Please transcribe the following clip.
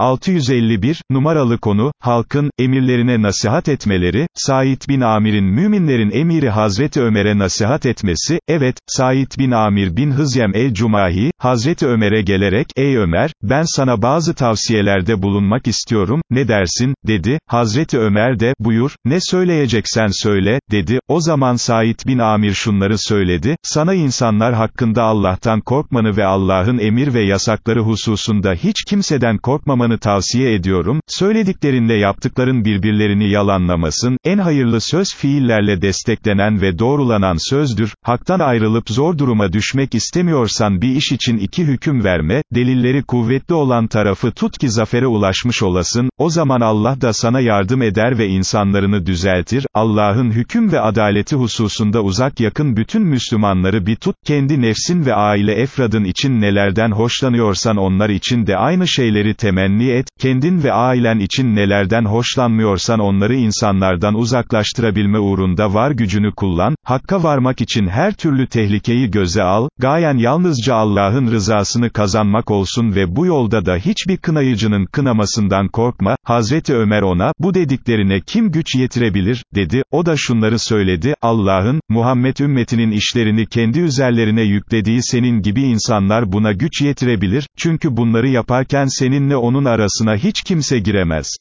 651, numaralı konu, halkın, emirlerine nasihat etmeleri, Said bin Amir'in müminlerin emiri Hazreti Ömer'e nasihat etmesi, evet, Said bin Amir bin Hızyem el-Cumahi, Hazreti Ömer'e gelerek, ey Ömer, ben sana bazı tavsiyelerde bulunmak istiyorum, ne dersin, dedi, Hazreti Ömer de, buyur, ne söyleyeceksen söyle, dedi, o zaman Said bin Amir şunları söyledi, sana insanlar hakkında Allah'tan korkmanı ve Allah'ın emir ve yasakları hususunda hiç kimseden korkmamanı tavsiye ediyorum, söylediklerinle yaptıkların birbirlerini yalanlamasın, en hayırlı söz fiillerle desteklenen ve doğrulanan sözdür, haktan ayrılıp zor duruma düşmek istemiyorsan bir iş için iki hüküm verme, delilleri kuvvetli olan tarafı tut ki zafere ulaşmış olasın, o zaman Allah da sana yardım eder ve insanlarını düzeltir, Allah'ın hüküm ve adaleti hususunda uzak yakın bütün Müslümanları bir tut, kendi nefsin ve aile efradın için nelerden hoşlanıyorsan onlar için de aynı şeyleri temenni et, kendin ve ailen için nelerden hoşlanmıyorsan onları insanlardan uzaklaştırabilme uğrunda var gücünü kullan, hakka varmak için her türlü tehlikeyi göze al, gayen yalnızca Allah'ın rızasını kazanmak olsun ve bu yolda da hiçbir kınayıcının kınamasından korkma, Hazreti Ömer ona, bu dediklerine kim güç yetirebilir, dedi, o da şunları söyledi, Allah'ın, Muhammed ümmetinin işlerini kendi üzerlerine yüklediği senin gibi insanlar buna güç yetirebilir, çünkü bunları yaparken seninle onun arasına hiç kimse giremez.